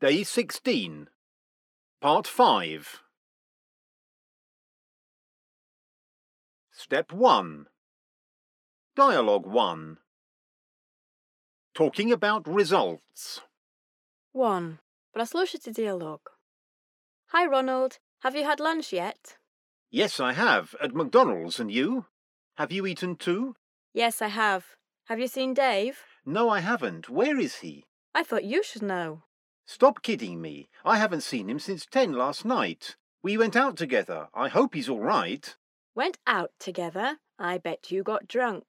Day 16. Part 5. Step 1. Dialogue 1. Talking about results. 1. Прослушайте диалог. Hi, Ronald. Have you had lunch yet? Yes, I have, at McDonald's, and you? Have you eaten too? Yes, I have. Have you seen Dave? No, I haven't. Where is he? I thought you should know. Stop kidding me. I haven't seen him since 10 last night. We went out together. I hope he's all right. Went out together. I bet you got drunk.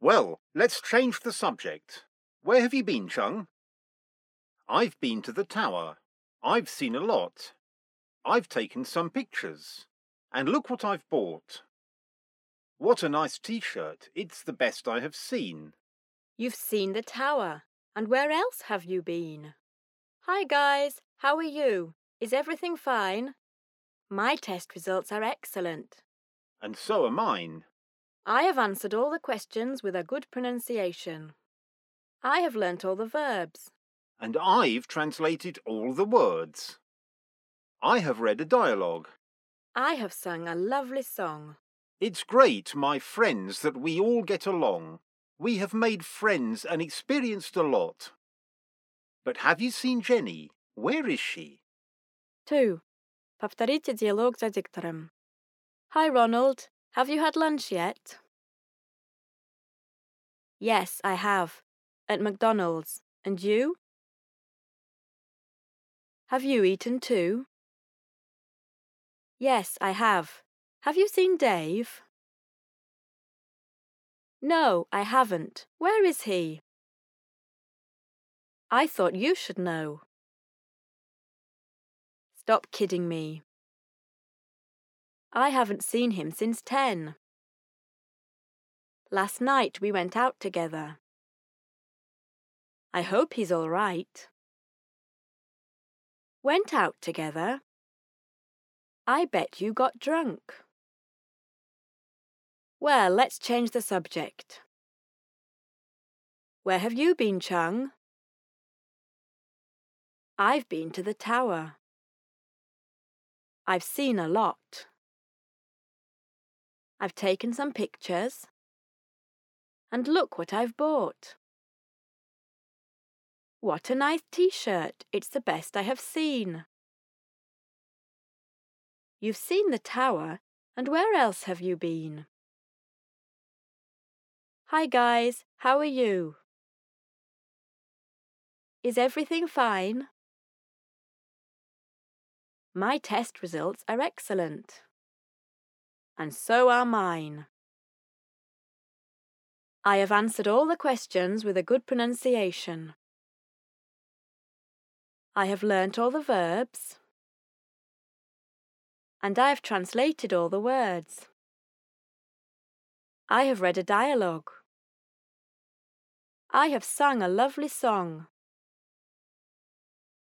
Well, let's change the subject. Where have you been, Chung? I've been to the tower. I've seen a lot. I've taken some pictures. And look what I've bought. What a nice t-shirt. It's the best I have seen. You've seen the tower. And where else have you been? Hi, guys. How are you? Is everything fine? My test results are excellent. And so are mine. I have answered all the questions with a good pronunciation. I have learnt all the verbs. And I've translated all the words. I have read a dialogue. I have sung a lovely song. It's great, my friends, that we all get along. We have made friends and experienced a lot. But have you seen Jenny? Where is she? 2. Повторите диалог за диктором. Hi, Ronald. Have you had lunch yet? Yes, I have. At McDonald's. And you? Have you eaten too? Yes, I have. Have you seen Dave? No, I haven't. Where is he? I thought you should know. Stop kidding me. I haven't seen him since ten. Last night we went out together. I hope he's all right. Went out together? I bet you got drunk. Well, let's change the subject. Where have you been, Chung? I've been to the tower. I've seen a lot. I've taken some pictures. And look what I've bought. What a nice t-shirt. It's the best I have seen. You've seen the tower, and where else have you been? Hi guys, how are you? Is everything fine? My test results are excellent. And so are mine. I have answered all the questions with a good pronunciation. I have learnt all the verbs. And I have translated all the words. I have read a dialogue. I have sung a lovely song.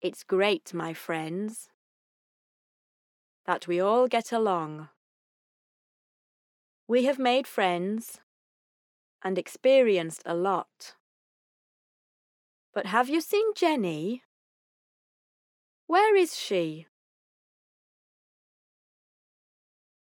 It's great, my friends, that we all get along. We have made friends and experienced a lot. But have you seen Jenny? Where is she?